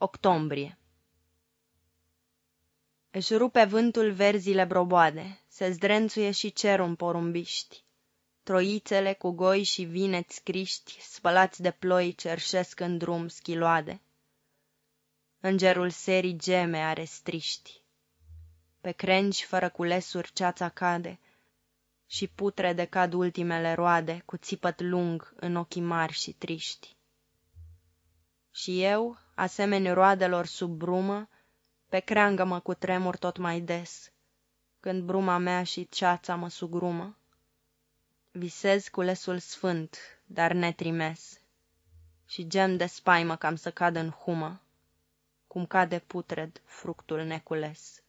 Octombrie Își rupe vântul verzile broboade, Se zdrențuie și cerul în porumbiști. Troițele cu goi și vineți scriști, Spălați de ploi, cerșesc în drum schiloade. Îngerul serii geme are striști. Pe crengi fără culesuri ceața cade Și putrede cad ultimele roade Cu țipăt lung în ochii mari și triști. Și eu, asemeni roadelor sub brumă, Pe creangă mă cutremur tot mai des, Când bruma mea și ceața mă sugrumă. Visez culesul sfânt, dar netrimes, Și gem de spaimă cam să cad în humă, Cum cade putred fructul necules.